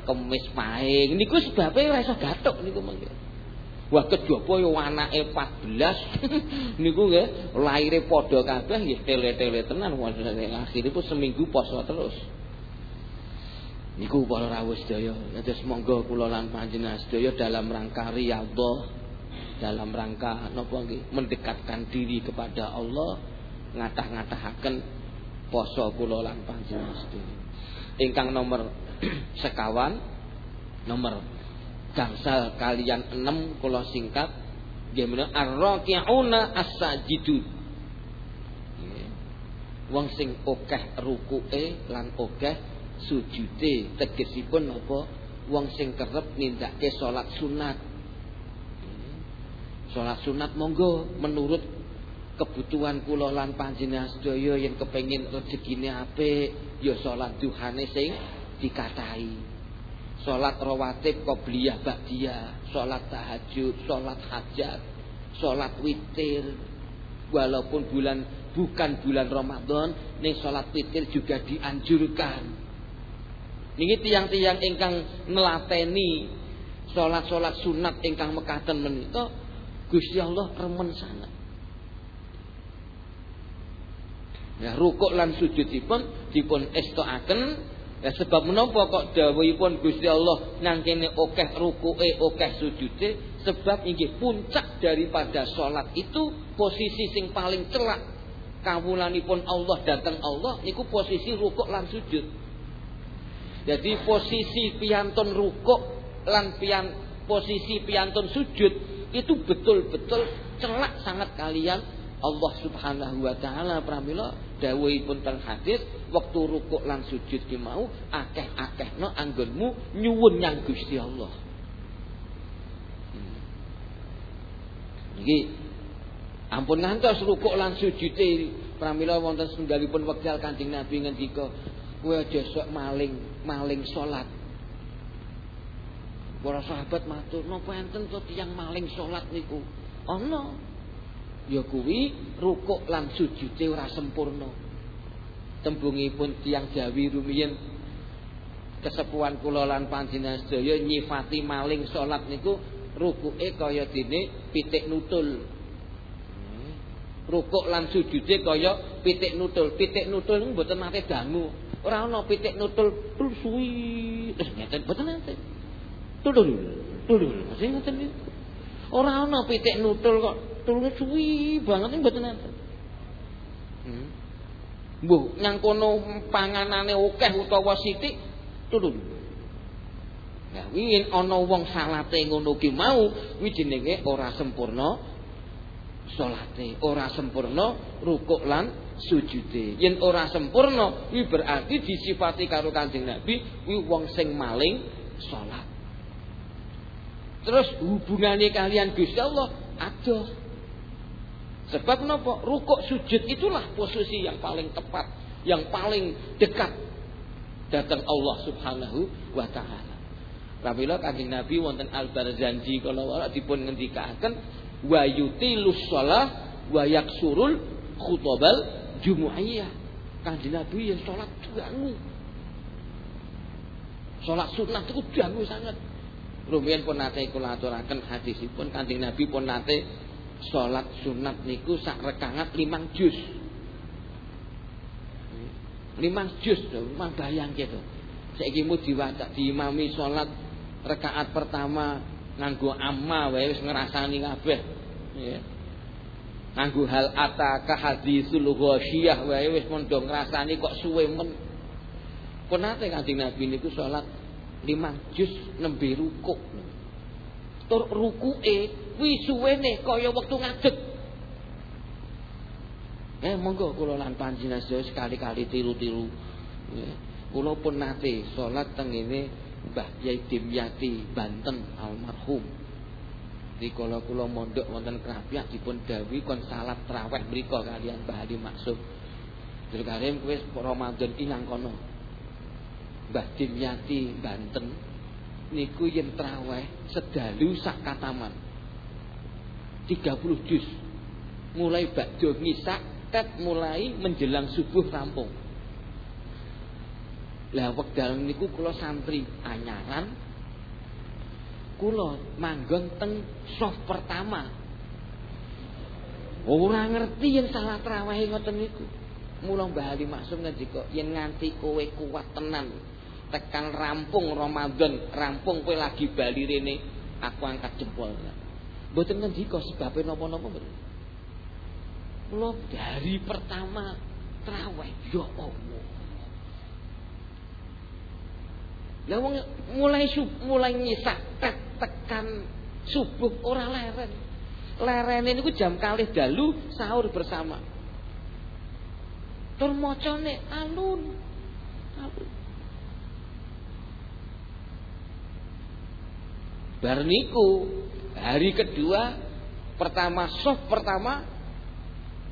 Kemis pahing. Niku sebabe ora iso gathuk niku mengke. Wah kejaba yo anake 14 *laughs* niku nggih laire padha kabeh nggih tele-tele tenan akhiripun seminggu poso terus. Niku para rawuh sedaya, dados monggo kula lan panjenengan sedaya dalam rangka riyadhah, dalam rangka napa nggih mendekatkan diri kepada Allah ngatah-ngatahaken poso kula lan panjenengan sedaya. Ingkang nomor *clears throat* sekawan nomor gangsal kalian enam kula singkat. Nggih menika ar-raqi'una as-sajidun. Wong sing akeh rukuke lan akeh sujude tegesipun napa wong sing kerep nindakake salat sunat. Salat sunat monggo menurut kebutuhan kula lan panjenengan sedaya yen kepengin rezekine apik ya salat duhane sing dikatahi salat rawatib qobliyah ba'diyah. Salat tahajud salat hajat salat witir. Walaupun bulan bukan bulan Ramadan ning salat witir juga dianjurkan. Niki tiang-tiang ingkang nelateni salat-salat sunat ingkang mekaten menika Gusti Allah remen sangat Ya rukuk lan sujudipun dipun estokaken ya sebab menapa kok dawuhipun Gusti Allah nang kene akeh rukuke akeh sujude? Sebab inggih puncak daripada salat itu posisi sing paling celak. Kawulanipun Allah datang Allah niku posisi rukuk lan sujud. Jadi posisi piantun rukuk lan pian posisi piantun sujud itu betul-betul celak sangat kalian. Allah Subhanahu wa taala pramila dawuhipun teng hadis wektu rukuk lan sujud ki mau akeh-akehno anggonmu nyuwun nyang Gusti Allah. Hmm. Iki ampun ngantos rukuk lan sujude pramila wonten setunggalipun wekdal Kanjeng Nabi ngendika kowe aja sok maling, maling salat. Para sahabat matur, napa enten to tiyang maling salat niku? Ana. Oh, ya kuwi rukuk lan sujude ora sempurna. Tembungipun tiang Jawi rumiyin kesepuhan kula lan panjenengan sedaya nyifati maling salat niku rukuke kaya dene pitik nutul. Rukuk lan sujude kaya pitik nutul. Pitik nutul niku mboten nate dangu. Ora ana pitik nutul tul suwi. Terus ngeten mboten nate. Tudul. Tudul. Masih ngeten niku. Ora ana pitik nutul kok tulunge suwi banget ning mboten enten. Hmm. Mbuh nang kono panganane akeh utawa sithik tulung. Nah, wingin ana wong salate ngono ki mau kuwi jenenge ora sempurna salate, ora sempurna rukuk lan sujude. Yen ora sempurna kuwi berarti disifati karo Kanjeng Nabi kuwi wong sing maling salat. Terus hubungannya kalian Gusti Allah ada. Sebab nopo rukuk sujud itulah posisi yang paling tepat, yang paling dekat datang Allah Subhanahu wa taala. Pramila Kanjeng Nabi wonten Al-Barzanji kala dipun ngendikaken wa yutilus shalah wa yaksurul khutbal jumu'iyah. Kanjeng Nabi yang salat dangu. Salat sunat itu dangu sangat. Rumiyin pun nate kula aturaken hadisipun Kanjeng Nabi pun nate salat sunat niku sak rekangat limang juz. Limang juz lho, mang bayang gitu. Saiki mu diwaca diimami salat rakaat pertama nganggo amma wae wis ngrasani kabeh. Ya. Nganggo hal ataka hadisul ghasyiyah wae wis mondho ngrasani kok suwe men. Punate Kanjeng Nabi niku salat limang juz nembe rukuk. Tur rukuke kuwi suwene kaya wektu ngadeg. Eh monggo kula lan panjenengan sekali-kali tiru-tiru. Ya. Kula pun nate salat teng ngene Mbah Yai Dimyati Banten almarhum. Rikala kula mondok wonten Krapyak dipun dawuhi kon salat traweh mriku kalian Mbah Ali Maksud. Dul Karim wis Ramadan ki kono. Mbah Dimyati Banten niku yen traweh sedalu sak kataman. 30 juz. Mulai bakdo ngisak tet mulai menjelang subuh rampung. Lah wekdal niku kula santri anyaran kula manggon teng soft pertama. Ora ngerti yen salah traweh ngoten niku. Mula Mbah Ali Maksum ngendika yen nganti kowe kuat tenan tekan rampung Ramadan, rampung kowe lagi bali rene, aku angkat jempol. Mboten ngendika sebabe napa-napa mboten. Kula dari pertama traweh ya Allah. Lah wong mulai sub, mulai nyisak tek tekan subuh ora leren. Leren niku jam kalih dalu sahur bersama. Tur. Alun. Bar niku hari kedua pertama soft pertama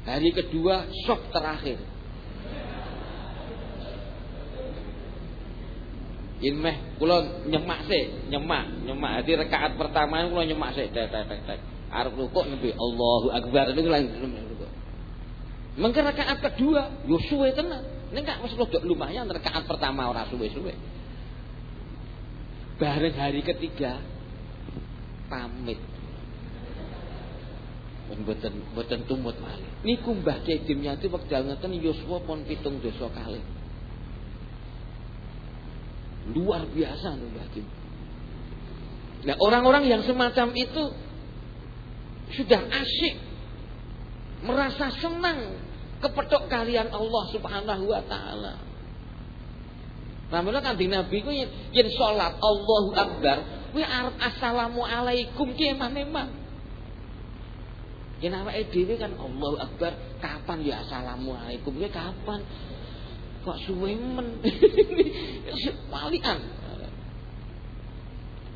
hari kedua soft terakhir. Yen meh nyemak sik, nyemak, nyemak. Dadi rakaat pertama kula nyemak sik, tek tek tek. Arep rukuk nembe Allahu Akbar niku langsung rukuk. Mengke rakaat kedua yo suwe tenan. Nek gak wis rodok lumayan rakaat pertama ora suwe-suwe. Bareng hari ketiga pamit. Mboten mboten tumut malih. Niku Mbah Kyai Dimyati wekdal ngeten yuswa pun pitung dosa kalih. Luar biasa loh yakin. Nah orang-orang yang semacam itu sudah asyik merasa senang kepetok kalian Allah Subhanahu wa taala. Namanya kanjeng Nabi ku yen salat Allahu Akbar, kuwi arep assalamualaikum ki emang-emang. Yen awake dhewe kan Allahu Akbar, kapan ya assalamualaikum? Ya kapan? kok suwe men *laughs* walian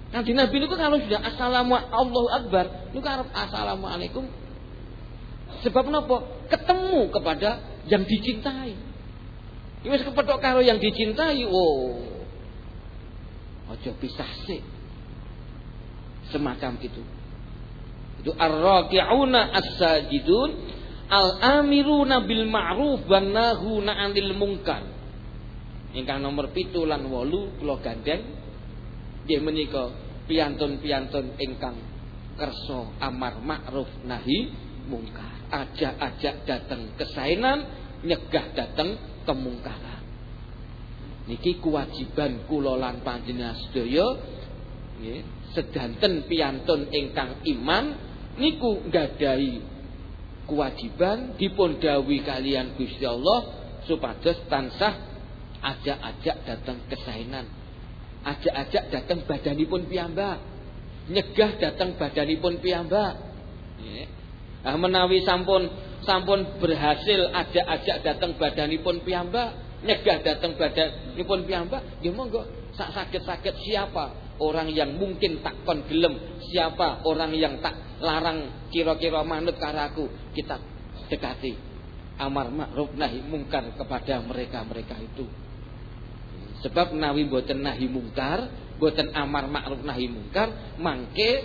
Nanti Nabi itu kalau sudah assalamualaikum Allahu Akbar, itu kan assalamualaikum. Sebab kenapa? Ketemu kepada yang dicintai. Ini wis kepetok karo yang dicintai, oh. Ojo pisah sih. Semacam itu. Itu ar-raki'una as-sajidun Al-amiruna bil ma'ruf wan nahuna 'anil munkar. Ingkang nomor 7 lan 8 kula gandeng nggih menika piantun-piantun ingkang kersa amar ma'ruf nahi mungkar. Ajak-ajak datang kesaenan, nyegah datang kemungkaran. Niki kewajiban kula lan panjenengan sedaya nggih sedanten piantun ingkang iman niku gadahi kewajiban dipun dawuhi kalian Gusti Allah supados tansah ajak-ajak datang kesainan. Ajak-ajak datang badanipun piyambak. Nyegah datang badanipun piyambak. Nah, menawi sampun sampun berhasil ajak-ajak datang badanipun piyambak, nyegah datang badanipun piyambak, nggih monggo sak sakit-sakit siapa orang yang mungkin tak kon gelem, siapa orang yang tak larang kira-kira manut karaku, kita dekati. Amar ma'ruf nahi mungkar kepada mereka-mereka itu. Sebab nawi boten nahi mungkar, boten amar ma'ruf nahi mungkar, mangke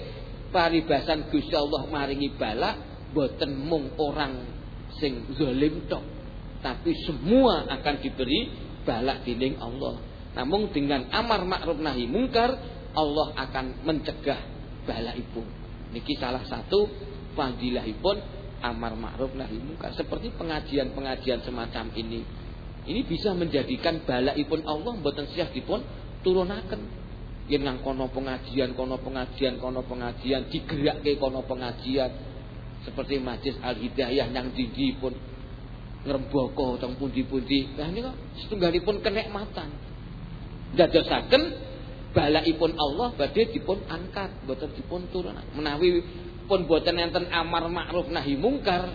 paribasan Gusti Allah maringi bala boten mung orang sing zalim tok, tapi semua akan diberi balak dinding Allah. Namun dengan amar ma'ruf nahi mungkar Allah akan mencegah bala ibu. Niki salah satu fadilahipun amar ma'ruf nahi mungkar. Seperti pengajian-pengajian semacam ini. Ini bisa menjadikan balaipun Allah mboten siah dipun turunaken. Yen nang kono pengajian, kono pengajian, kono pengajian, digerakke kono pengajian. Seperti Majlis Al Hidayah yang dindi pun ngrembaka teng pundi-pundi. Lah niku setunggalipun kenikmatan. Dadosaken balaipun Allah badhe dipun angkat, boten dipun turun. Menawi pun boten enten amar ma'ruf nahi mungkar,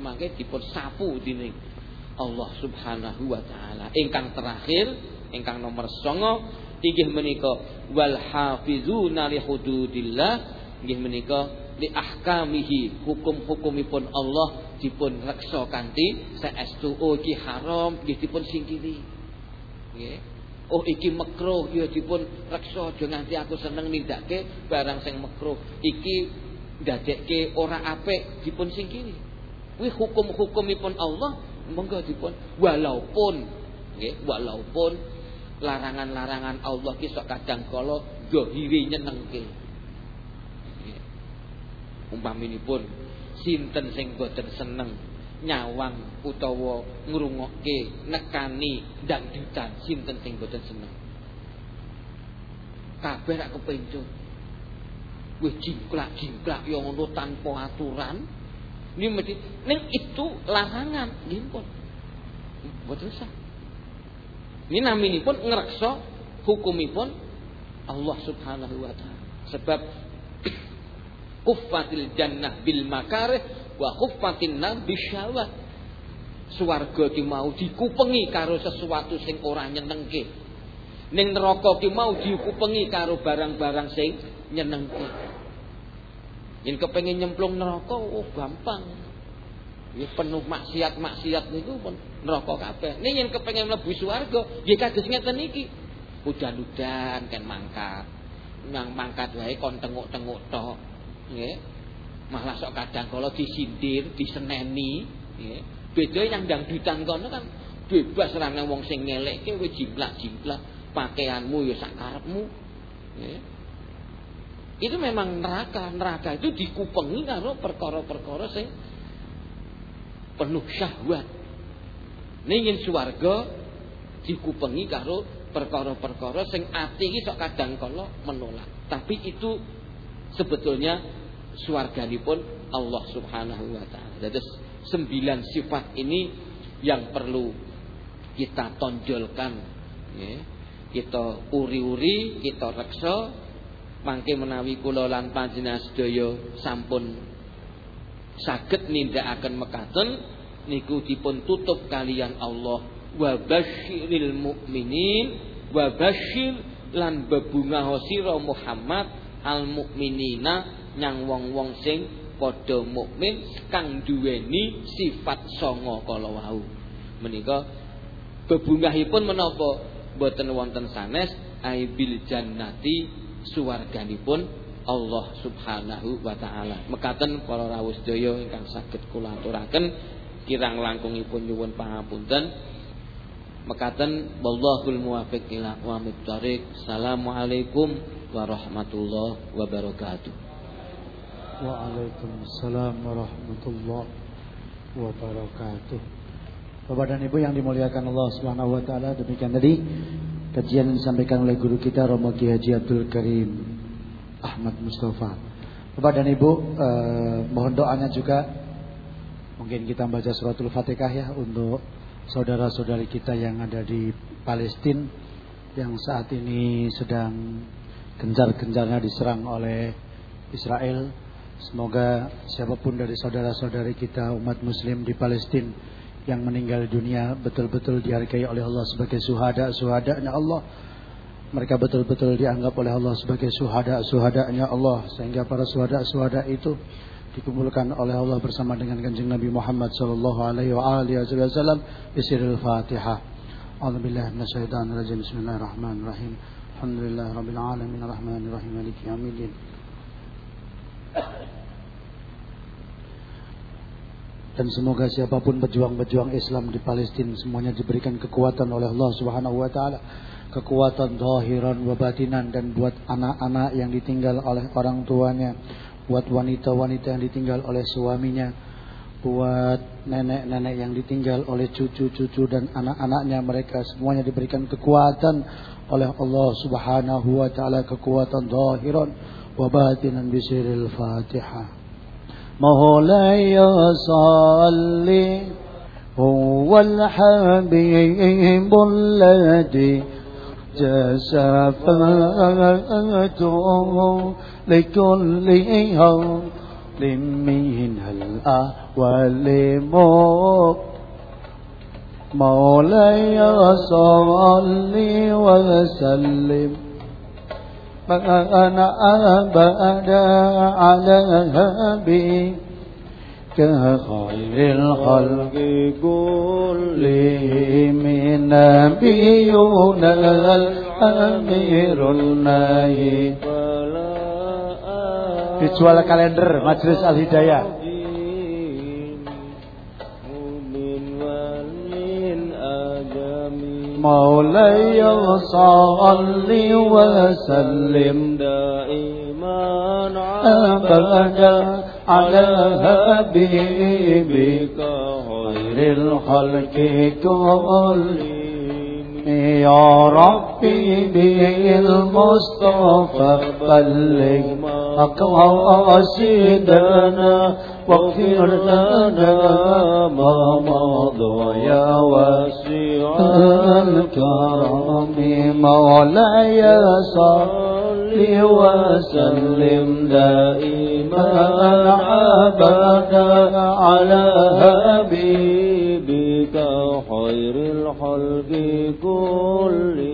mangke dipun sapu dening Allah Subhanahu wa taala. Ingkang terakhir, ingkang nomor 9 inggih menika wal hafizuna li hududillah inggih menika li ahkamihi hukum-hukumipun Allah dipun reksa kanthi saestu oh iki haram nggih dipun singkiri nggih oh iki makruh. Ya dipun reksa aja nganti aku seneng nindakake barang sing makruh. Iki ndadekke ora apik dipun singkiri. Kuwi hukum-hukumipun Allah monggo dipun. Walaupun nggih walaupun larangan-larangan Allah ki sok kadang kala zahire nyenengke. Umpaminipun sinten sing boten seneng nyawang utawa ngrungokke nekani dangdutan. Sinten sing boten seneng? Kabeh rak kepencut wis jingklak-jingklak yo ngono tanpa aturan. Ini mesti ning itu larangan. Nggih pun boten sah. Ini naminipun ngreksa hukumipun Allah Subhanahu wa taala. Sebab kuffatil jannah bil makarih wa khuffatin nar bisyawat swarga ki mau dikupengi karo sesuatu sing ora nyenengke. Ning neraka ki mau dikupengi karo barang-barang sing nyenengke. Yen kepengin nyemplung neraka oh gampang. Ya penuh maksiat-maksiat niku pun neraka kabeh. Ning yen kepengin mlebu swarga nggih kados ngeten iki. Udan-udan kan mangkat. Nang mangkat wae kon tenguk-tenguk tok nggih. Malah sok kadang kala disindir, diseneni, nggih. Beda yang dangdutan kono kan bebas ra nang wong sing ngelekke kowe jimplak-jimplak, pakaianmu ya sak karepmu. Itu memang neraka. Neraka itu dikupengi karo perkara-perkara sing penuh syahwat. Ning yen swarga dikupengi karo perkara-perkara sing ati sok kadang kala menolak. Tapi itu sebetulnya pun Allah Subhanahu wa taala. Jadi sembilan sifat ini yang perlu kita tonjolkan ya. Kita uri-uri, kita reksa mangke menawi kula lan panjenengan sedaya sampun saged nindakaken mekaten niku dipun tutup kalian Allah wa basyiril mukminin wa basyir lan bebunga sira Muhammad al mukminina nyang wong-wong sing padha mukmin kang duweni sifat songo kala wau. Menika bebungahipun menapa boten wonten sanes aibil jannati suwarganipun Allah Subhanahu wa taala. Mekaten para rawuh sedaya ingkang saged kula aturaken kirang langkungipun nyuwun pangapunten. Mekaten wallahul muwaffiq ila aqwamit thoriq. Assalamualaikum warahmatullahi wabarakatuh. Waalaikumsalam warahmatullahi wabarakatuh. Bapak dan Ibu yang dimuliakan Allah Subhanahu wa taala, demikian tadi kajian yang disampaikan oleh guru kita Romo Ki Haji Abdul Karim Ahmad Mustafa. Bapak dan Ibu, eh, mohon doanya juga mungkin kita baca suratul Fatihah ya untuk saudara-saudari kita yang ada di Palestina yang saat ini sedang gencar-gencarnya diserang oleh Israel Semoga siapa pun dari saudara-saudari kita umat muslim di Palestina yang meninggal dunia betul-betul dihargai oleh Allah sebagai suhada suhadanya Allah mereka betul-betul dianggap oleh Allah sebagai suhada-suhadanya Allah sehingga para suhada-suhada itu dikumpulkan oleh Allah bersama dengan kanjeng Nabi Muhammad sallallahu alaihi wasallam bisirul Fatihah. Minasyaitonir rajim. Bismillahirrahmanirrahim. Alhamdulillah rabbil alamin arrahmanir rahim maliki yaumiddin. Dan semoga siapa pun pejuang-pejuang Islam di Palestina semuanya diberikan kekuatan oleh Allah Subhanahu wa taala. Kekuatan zahiran wa batinan dan buat anak-anak yang ditinggal oleh orang tuanya, buat wanita-wanita yang ditinggal oleh suaminya, buat nenek-nenek yang ditinggal oleh cucu-cucu dan anak-anaknya mereka semuanya diberikan kekuatan oleh Allah Subhanahu wa taala. Kekuatan zahiran وباطنا بسر الفاتحة. مولاي صلي هو الحبيب الذي جسفاته لكل هول من الأول. مولاي صلي وسلم. أنا أبدا على هبي كخير الخلق كلهم نبينا الأمير الناهي dijual kalender Majelis Al Hidayah مولاي صل وسلم دائما أبدا على حبيبك خير الخلق كلهم يا ربي بالمصطفى بلغ مقاصدنا واغفر لنا ما مضى يا واسع الكرم. مولاي صل وسلم دائما عبدا على حبيبك خير الخلق كلهم.